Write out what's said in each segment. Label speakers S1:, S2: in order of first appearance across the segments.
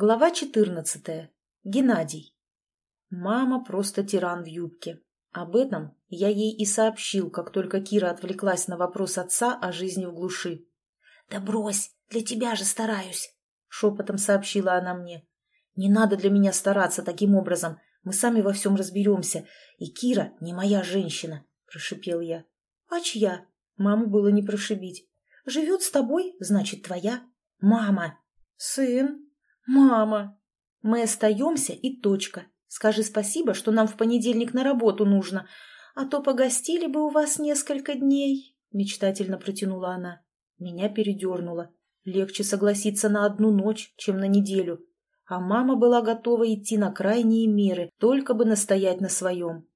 S1: Глава 14. Геннадий. Мама просто тиран в юбке. Об этом я ей и сообщил, как только Кира отвлеклась на вопрос отца о жизни в глуши.
S2: «Да брось, для тебя же стараюсь», —
S1: шепотом сообщила она мне. «Не надо для меня стараться таким образом, мы сами во всем разберемся, и Кира не моя женщина», — прошипел я. «А чья?» — маму было не прошибить. «Живет с тобой, значит, твоя». «Мама!» «Сын!» «Мама, мы остаемся и точка. Скажи спасибо, что нам в понедельник на работу нужно, а то погостили бы у вас несколько дней», — мечтательно протянула она. Меня передернуло. Легче согласиться на одну ночь, чем на неделю. А мама была готова идти на крайние меры, только бы настоять на своем.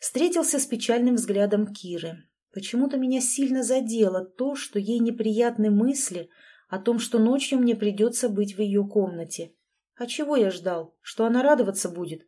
S1: Встретился с печальным взглядом Киры. Почему-то меня сильно задело то, что ей неприятны мысли — о том, что ночью мне придется быть в ее комнате. А чего я ждал? Что она радоваться будет?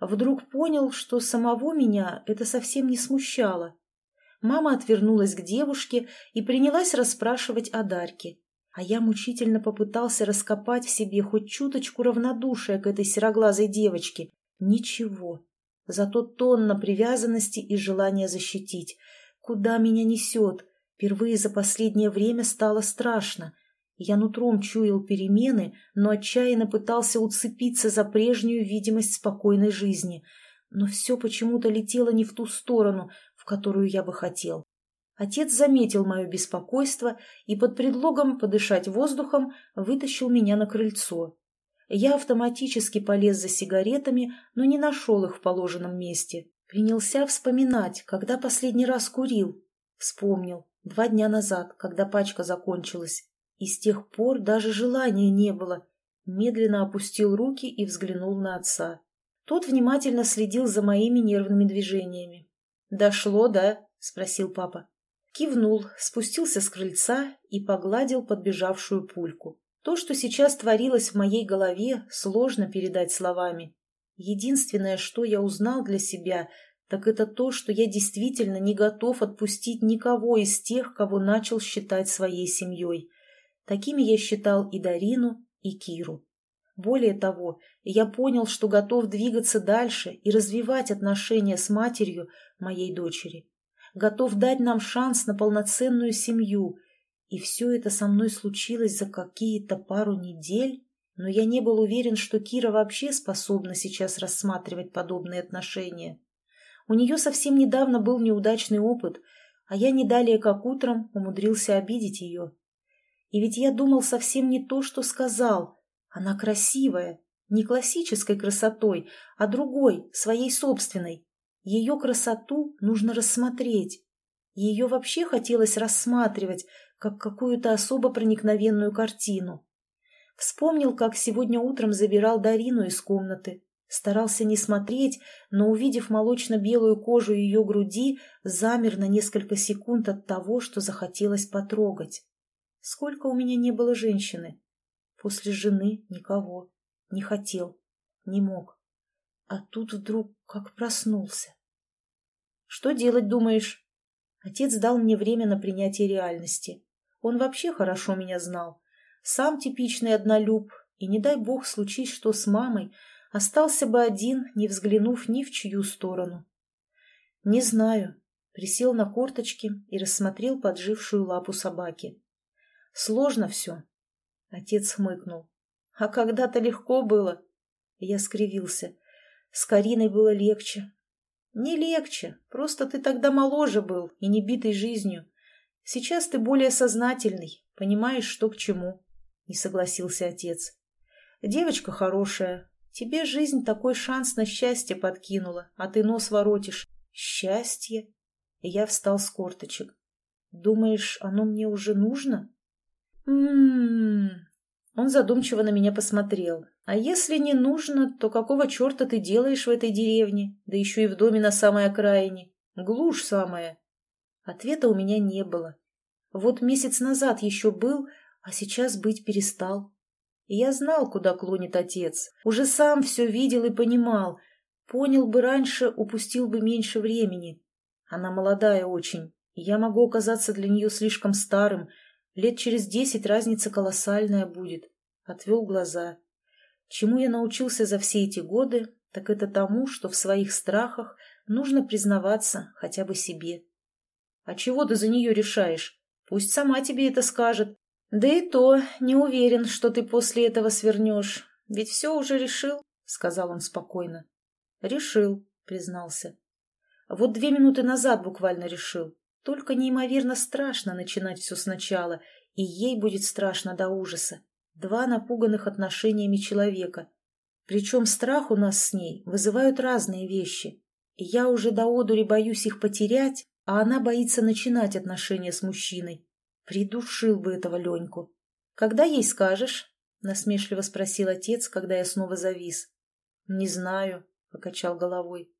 S1: Вдруг понял, что самого меня это совсем не смущало. Мама отвернулась к девушке и принялась расспрашивать о Дарьке. А я мучительно попытался раскопать в себе хоть чуточку равнодушия к этой сероглазой девочке. Ничего. Зато тонна привязанности и желания защитить. Куда меня несет? Впервые за последнее время стало страшно. Я нутром чуял перемены, но отчаянно пытался уцепиться за прежнюю видимость спокойной жизни. Но все почему-то летело не в ту сторону, в которую я бы хотел. Отец заметил мое беспокойство и под предлогом подышать воздухом вытащил меня на крыльцо. Я автоматически полез за сигаретами, но не нашел их в положенном месте. Принялся вспоминать, когда последний раз курил. Вспомнил. Два дня назад, когда пачка закончилась. И с тех пор даже желания не было. Медленно опустил руки и взглянул на отца. Тот внимательно следил за моими нервными движениями. «Дошло, да?» — спросил папа. Кивнул, спустился с крыльца и погладил подбежавшую пульку. То, что сейчас творилось в моей голове, сложно передать словами. Единственное, что я узнал для себя, так это то, что я действительно не готов отпустить никого из тех, кого начал считать своей семьей. Такими я считал и Дарину, и Киру. Более того, я понял, что готов двигаться дальше и развивать отношения с матерью моей дочери. Готов дать нам шанс на полноценную семью. И все это со мной случилось за какие-то пару недель, но я не был уверен, что Кира вообще способна сейчас рассматривать подобные отношения. У нее совсем недавно был неудачный опыт, а я не далее как утром умудрился обидеть ее. И ведь я думал совсем не то, что сказал. Она красивая, не классической красотой, а другой, своей собственной. Ее красоту нужно рассмотреть. Ее вообще хотелось рассматривать, как какую-то особо проникновенную картину. Вспомнил, как сегодня утром забирал Дарину из комнаты. Старался не смотреть, но, увидев молочно-белую кожу ее груди, замер на несколько секунд от того, что захотелось потрогать. Сколько у меня не было женщины. После жены никого. Не хотел. Не мог. А тут вдруг как проснулся. Что делать, думаешь? Отец дал мне время на принятие реальности. Он вообще хорошо меня знал. Сам типичный однолюб, и не дай бог случись что с мамой, остался бы один, не взглянув ни в чью сторону. Не знаю. Присел на корточки и рассмотрел поджившую лапу собаки. Сложно все. Отец хмыкнул. А когда-то легко было. Я скривился. С Кариной было легче. Не легче, просто ты тогда моложе был и не битый жизнью. Сейчас ты более сознательный, понимаешь, что к чему. Не согласился отец. Девочка хорошая. Тебе жизнь такой шанс на счастье подкинула, а ты нос воротишь. Счастье? Я встал с корточек. Думаешь, оно мне уже нужно? «М-м-м...» Он задумчиво на меня посмотрел. «А если не нужно, то какого черта ты делаешь в этой деревне? Да еще и в доме на самой окраине. Глушь самая». Ответа у меня не было. Вот месяц назад еще был, а сейчас быть перестал. И я знал, куда клонит отец. Уже сам все видел и понимал. Понял бы раньше, упустил бы меньше времени. Она молодая очень, и я могу оказаться для нее слишком старым, Лет через десять разница колоссальная будет. Отвел глаза. Чему я научился за все эти годы, так это тому, что в своих страхах нужно признаваться хотя бы себе. А чего ты за нее решаешь? Пусть сама тебе это скажет. Да и то не уверен, что ты после этого свернешь. Ведь все уже решил, — сказал он спокойно. Решил, — признался. Вот две минуты назад буквально решил. Только неимоверно страшно начинать все сначала, и ей будет страшно до ужаса. Два напуганных отношениями человека. Причем страх у нас с ней вызывают разные вещи. Я уже до одури боюсь их потерять, а она боится начинать отношения с мужчиной. Придушил бы этого Леньку. «Когда ей скажешь?» — насмешливо спросил отец, когда я снова завис. «Не знаю», — покачал головой.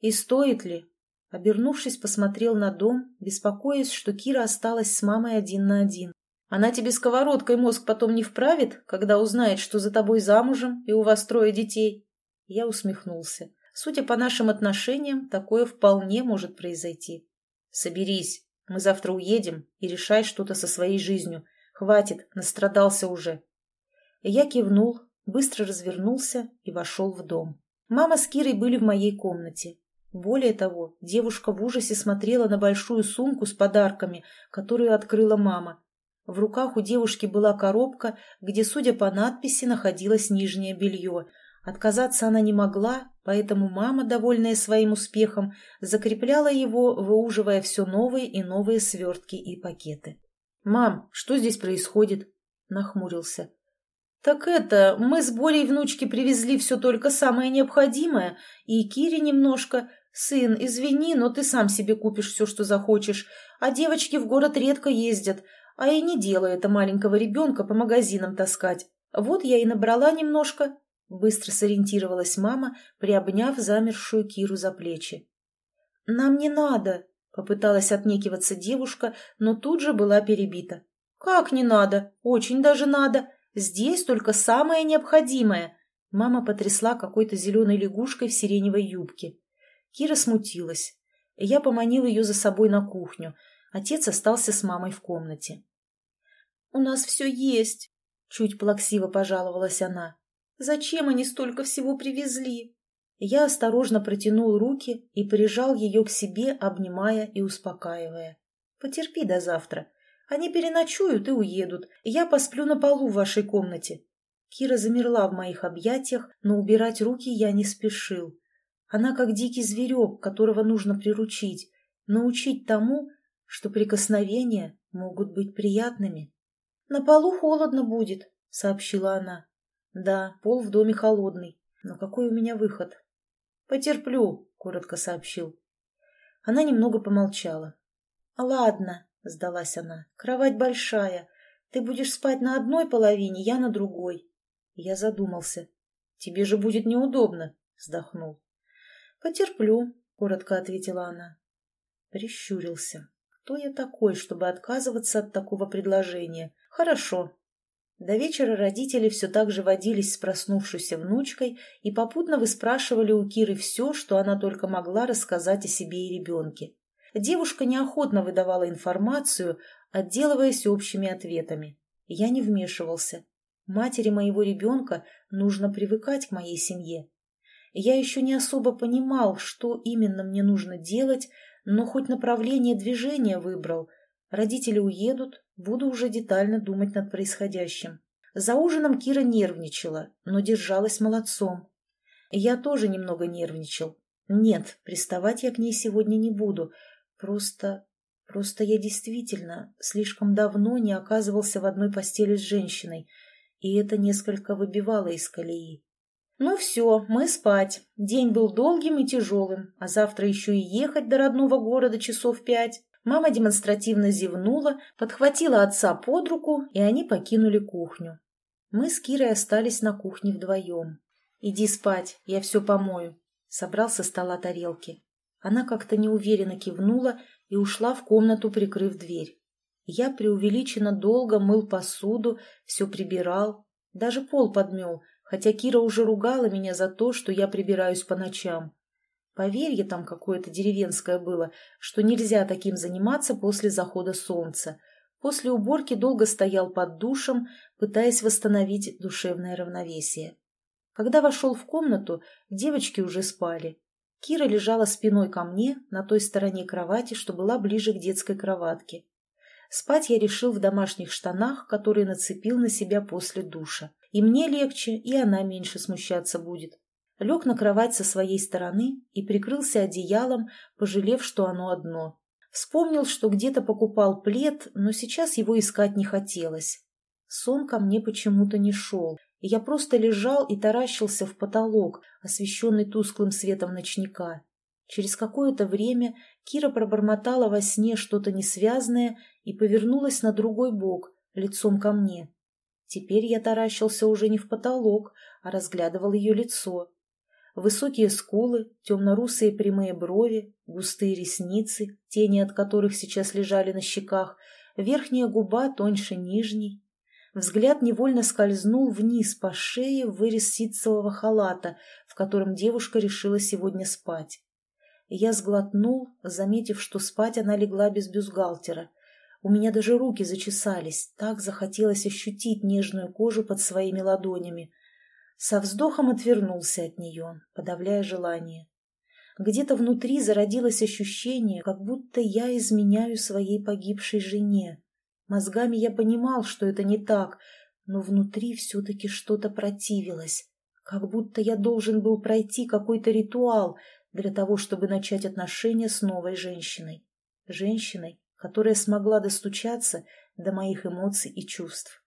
S1: «И стоит ли?» Обернувшись, посмотрел на дом, беспокоясь, что Кира осталась с мамой один на один. «Она тебе сковородкой мозг потом не вправит, когда узнает, что за тобой замужем и у вас трое детей?» Я усмехнулся. Судя по нашим отношениям, такое вполне может произойти. Соберись, мы завтра уедем и решай что-то со своей жизнью. Хватит, настрадался уже. Я кивнул, быстро развернулся и вошел в дом. Мама с Кирой были в моей комнате. Более того, девушка в ужасе смотрела на большую сумку с подарками, которую открыла мама. В руках у девушки была коробка, где, судя по надписи, находилось нижнее белье – Отказаться она не могла, поэтому мама, довольная своим успехом, закрепляла его, выуживая все новые и новые свертки и пакеты. «Мам, что здесь происходит?» – нахмурился. «Так это, мы с Борей внучки привезли все только самое необходимое, и Кире немножко. Сын, извини, но ты сам себе купишь все, что захочешь, а девочки в город редко ездят, а и не дело это маленького ребенка по магазинам таскать. Вот я и набрала немножко, Быстро сориентировалась мама, приобняв замершую Киру за плечи. «Нам не надо!» — попыталась отнекиваться девушка, но тут же была перебита. «Как не надо? Очень даже надо! Здесь только самое необходимое!» Мама потрясла какой-то зеленой лягушкой в сиреневой юбке. Кира смутилась. Я поманил ее за собой на кухню. Отец остался с мамой в комнате. «У нас все есть!» — чуть плаксиво пожаловалась она. Зачем они столько всего привезли? Я осторожно протянул руки и прижал ее к себе, обнимая и успокаивая. Потерпи до завтра. Они переночуют и уедут. Я посплю на полу в вашей комнате. Кира замерла в моих объятиях, но убирать руки я не спешил. Она как дикий зверек, которого нужно приручить, научить тому, что прикосновения могут быть приятными. — На полу холодно будет, — сообщила она. Да, пол в доме холодный. Но какой у меня выход? Потерплю, коротко сообщил. Она немного помолчала. Ладно, сдалась она. Кровать большая. Ты будешь спать на одной половине, я на другой. Я задумался. Тебе же будет неудобно, вздохнул. Потерплю, коротко ответила она. Прищурился. Кто я такой, чтобы отказываться от такого предложения? Хорошо, до вечера родители все так же водились с проснувшейся внучкой и попутно выспрашивали у Киры все, что она только могла рассказать о себе и ребенке. Девушка неохотно выдавала информацию, отделываясь общими ответами. Я не вмешивался. Матери моего ребенка нужно привыкать к моей семье. Я еще не особо понимал, что именно мне нужно делать, но хоть направление движения выбрал. Родители уедут, Буду уже детально думать над происходящим. За ужином Кира нервничала, но держалась молодцом. Я тоже немного нервничал. Нет, приставать я к ней сегодня не буду. Просто... Просто я действительно слишком давно не оказывался в одной постели с женщиной, и это несколько выбивало из колеи. Ну все, мы спать. День был долгим и тяжелым, а завтра еще и ехать до родного города часов пять. Мама демонстративно зевнула, подхватила отца под руку, и они покинули кухню. Мы с Кирой остались на кухне вдвоем. «Иди спать, я все помою», — собрал со стола тарелки. Она как-то неуверенно кивнула и ушла в комнату, прикрыв дверь. Я преувеличенно долго мыл посуду, все прибирал, даже пол подмел, хотя Кира уже ругала меня за то, что я прибираюсь по ночам. Поверье там какое-то деревенское было, что нельзя таким заниматься после захода солнца. После уборки долго стоял под душем, пытаясь восстановить душевное равновесие. Когда вошел в комнату, девочки уже спали. Кира лежала спиной ко мне на той стороне кровати, что была ближе к детской кроватке. Спать я решил в домашних штанах, которые нацепил на себя после душа. И мне легче, и она меньше смущаться будет. Лег на кровать со своей стороны и прикрылся одеялом, пожалев, что оно одно. Вспомнил, что где-то покупал плед, но сейчас его искать не хотелось. Сон ко мне почему-то не шел, я просто лежал и таращился в потолок, освещенный тусклым светом ночника. Через какое-то время Кира пробормотала во сне что-то несвязное и повернулась на другой бок, лицом ко мне. Теперь я таращился уже не в потолок, а разглядывал ее лицо. Высокие скулы, темно-русые прямые брови, густые ресницы, тени от которых сейчас лежали на щеках, верхняя губа тоньше нижней. Взгляд невольно скользнул вниз по шее в вырез ситцевого халата, в котором девушка решила сегодня спать. Я сглотнул, заметив, что спать она легла без бюстгальтера. У меня даже руки зачесались, так захотелось ощутить нежную кожу под своими ладонями. Со вздохом отвернулся от нее, подавляя желание. Где-то внутри зародилось ощущение, как будто я изменяю своей погибшей жене. Мозгами я понимал, что это не так, но внутри все-таки что-то противилось, как будто я должен был пройти какой-то ритуал для того, чтобы начать отношения с новой женщиной. Женщиной, которая смогла достучаться до моих эмоций и чувств.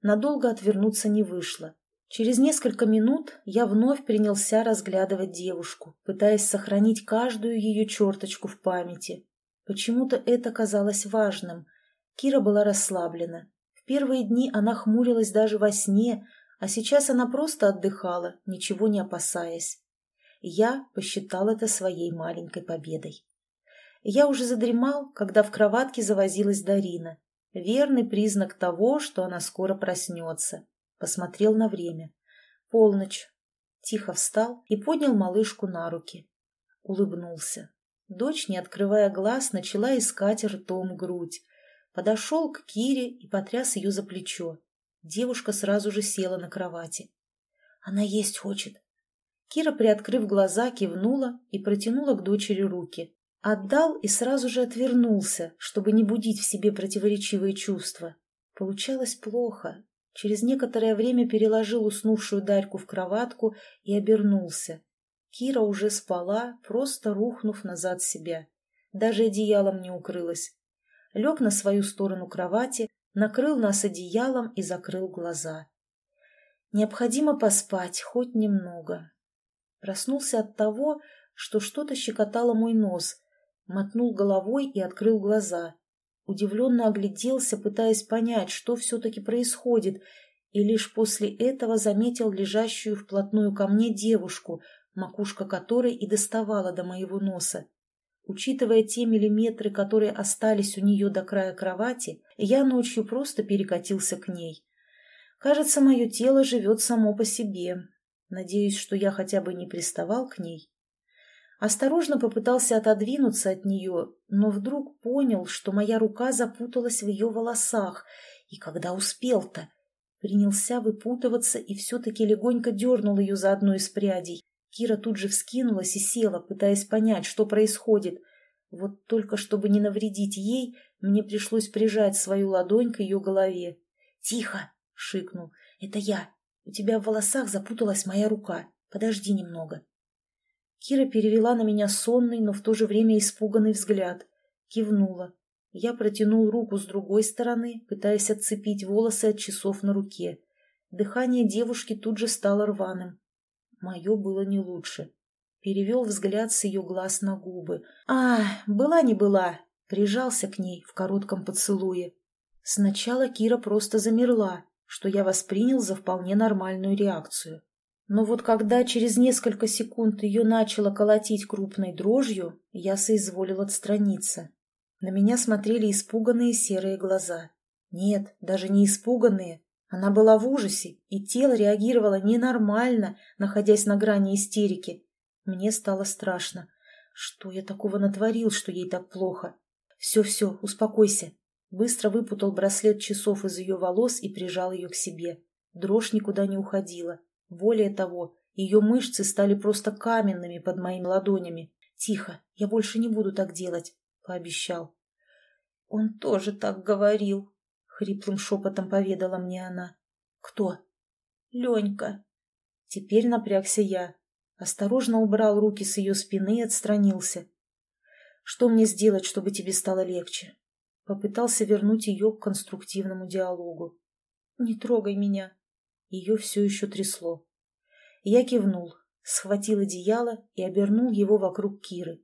S1: Надолго отвернуться не вышло. Через несколько минут я вновь принялся разглядывать девушку, пытаясь сохранить каждую ее черточку в памяти. Почему-то это казалось важным. Кира была расслаблена. В первые дни она хмурилась даже во сне, а сейчас она просто отдыхала, ничего не опасаясь. Я посчитал это своей маленькой победой. Я уже задремал, когда в кроватке завозилась Дарина. Верный признак того, что она скоро проснется. Посмотрел на время. Полночь. Тихо встал и поднял малышку на руки. Улыбнулся. Дочь, не открывая глаз, начала искать ртом грудь. Подошел к Кире и потряс ее за плечо. Девушка сразу же села на кровати. «Она есть хочет». Кира, приоткрыв глаза, кивнула и протянула к дочери руки. Отдал и сразу же отвернулся, чтобы не будить в себе противоречивые чувства. Получалось плохо. Через некоторое время переложил уснувшую Дарьку в кроватку и обернулся. Кира уже спала, просто рухнув назад себя. Даже одеялом не укрылась. Лег на свою сторону кровати, накрыл нас одеялом и закрыл глаза. Необходимо поспать, хоть немного. Проснулся от того, что что-то щекотало мой нос, мотнул головой и открыл глаза. Удивленно огляделся, пытаясь понять, что все-таки происходит, и лишь после этого заметил лежащую вплотную ко мне девушку, макушка которой и доставала до моего носа. Учитывая те миллиметры, которые остались у нее до края кровати, я ночью просто перекатился к ней. Кажется, мое тело живет само по себе. Надеюсь, что я хотя бы не приставал к ней. Осторожно попытался отодвинуться от нее, но вдруг понял, что моя рука запуталась в ее волосах, и когда успел-то, принялся выпутываться и все-таки легонько дернул ее за одну из прядей. Кира тут же вскинулась и села, пытаясь понять, что происходит. Вот только чтобы не навредить ей, мне пришлось прижать свою ладонь к ее голове. «Тихо!» — шикнул. «Это я. У тебя в волосах запуталась моя рука. Подожди немного». Кира перевела на меня сонный, но в то же время испуганный взгляд. Кивнула. Я протянул руку с другой стороны, пытаясь отцепить волосы от часов на руке. Дыхание девушки тут же стало рваным. Мое было не лучше. Перевел взгляд с ее глаз на губы. «А, была не была!» Прижался к ней в коротком поцелуе. Сначала Кира просто замерла, что я воспринял за вполне нормальную реакцию. Но вот когда через несколько секунд ее начало колотить крупной дрожью, я соизволил отстраниться. На меня смотрели испуганные серые глаза. Нет, даже не испуганные. Она была в ужасе, и тело реагировало ненормально, находясь на грани истерики. Мне стало страшно. Что я такого натворил, что ей так плохо? Все-все, успокойся. Быстро выпутал браслет часов из ее волос и прижал ее к себе. Дрожь никуда не уходила. Более того, ее мышцы стали просто каменными под моими ладонями. «Тихо, я больше не буду так делать», — пообещал. «Он тоже так говорил», — хриплым шепотом поведала мне она. «Кто?» «Ленька». Теперь напрягся я. Осторожно убрал руки с ее спины и отстранился. «Что мне сделать, чтобы тебе стало легче?» Попытался вернуть ее к конструктивному диалогу. «Не трогай меня». Ее все еще трясло. Я кивнул, схватил одеяло и обернул его вокруг Киры.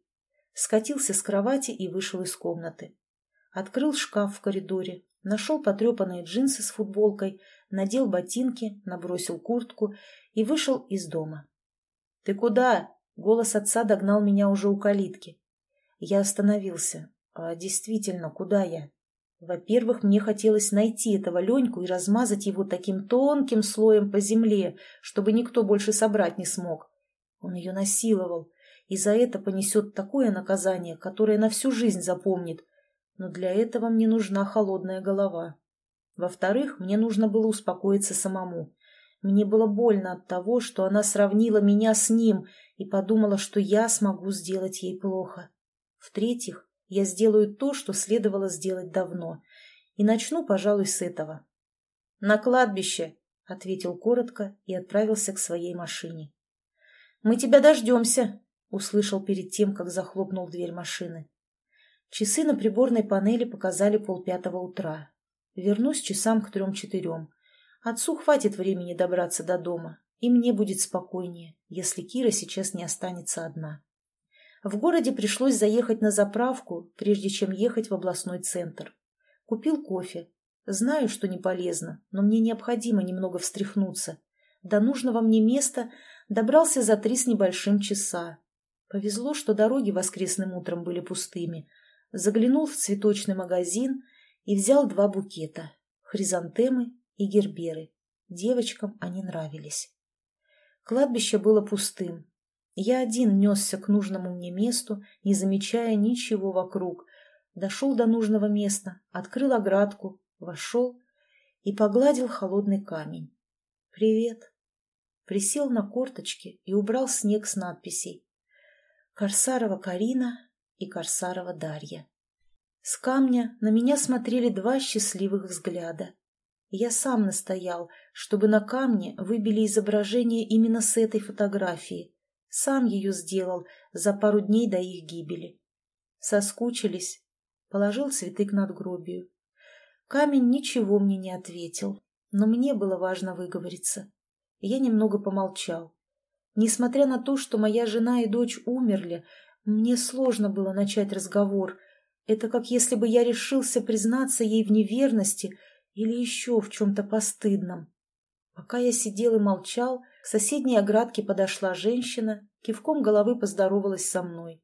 S1: Скатился с кровати и вышел из комнаты. Открыл шкаф в коридоре, нашел потрепанные джинсы с футболкой, надел ботинки, набросил куртку и вышел из дома. «Ты куда?» — голос отца догнал меня уже у калитки. Я остановился. А действительно, куда я? Во-первых, мне хотелось найти этого Леньку и размазать его таким тонким слоем по земле, чтобы никто больше собрать не смог. Он ее насиловал, и за это понесет такое наказание, которое на всю жизнь запомнит. Но для этого мне нужна холодная голова. Во-вторых, мне нужно было успокоиться самому. Мне было больно от того, что она сравнила меня с ним и подумала, что я смогу сделать ей плохо. В-третьих, я сделаю то, что следовало сделать давно. И начну, пожалуй, с этого. «На кладбище», — ответил коротко и отправился к своей машине. «Мы тебя дождемся», — услышал перед тем, как захлопнул дверь машины. Часы на приборной панели показали полпятого утра. Вернусь часам к трем-четырем. Отцу хватит времени добраться до дома, и мне будет спокойнее, если Кира сейчас не останется одна. В городе пришлось заехать на заправку, прежде чем ехать в областной центр. Купил кофе. Знаю, что не полезно, но мне необходимо немного встряхнуться. До нужного мне места добрался за три с небольшим часа. Повезло, что дороги воскресным утром были пустыми. Заглянул в цветочный магазин и взял два букета – хризантемы и герберы. Девочкам они нравились. Кладбище было пустым, я один несся к нужному мне месту, не замечая ничего вокруг. Дошел до нужного места, открыл оградку, вошел и погладил холодный камень. «Привет!» Присел на корточки и убрал снег с надписей. Корсарова Карина и Корсарова Дарья. С камня на меня смотрели два счастливых взгляда. Я сам настоял, чтобы на камне выбили изображение именно с этой фотографии. Сам ее сделал за пару дней до их гибели. Соскучились. Положил цветы к надгробию. Камень ничего мне не ответил, но мне было важно выговориться. Я немного помолчал. Несмотря на то, что моя жена и дочь умерли, мне сложно было начать разговор. Это как если бы я решился признаться ей в неверности или еще в чем-то постыдном. Пока я сидел и молчал, соседней оградке подошла женщина, кивком головы поздоровалась со мной.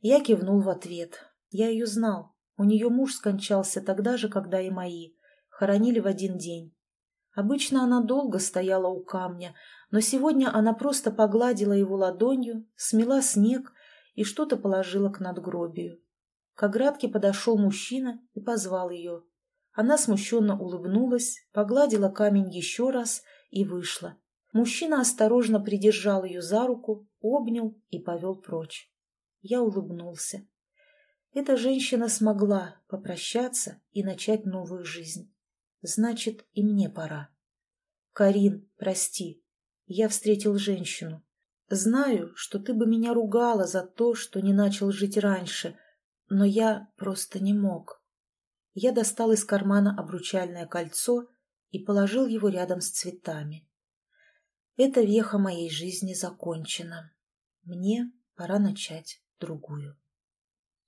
S1: Я кивнул в ответ. Я ее знал. У нее муж скончался тогда же, когда и мои. Хоронили в один день. Обычно она долго стояла у камня, но сегодня она просто погладила его ладонью, смела снег и что-то положила к надгробию. К оградке подошел мужчина и позвал ее. Она смущенно улыбнулась, погладила камень еще раз и вышла. Мужчина осторожно придержал ее за руку, обнял и повел прочь. Я улыбнулся. Эта женщина смогла попрощаться и начать новую жизнь. Значит, и мне пора. Карин, прости, я встретил женщину. Знаю, что ты бы меня ругала за то, что не начал жить раньше, но я просто не мог я достал из кармана обручальное кольцо и положил его рядом с цветами. Эта веха моей жизни закончена. Мне пора начать другую.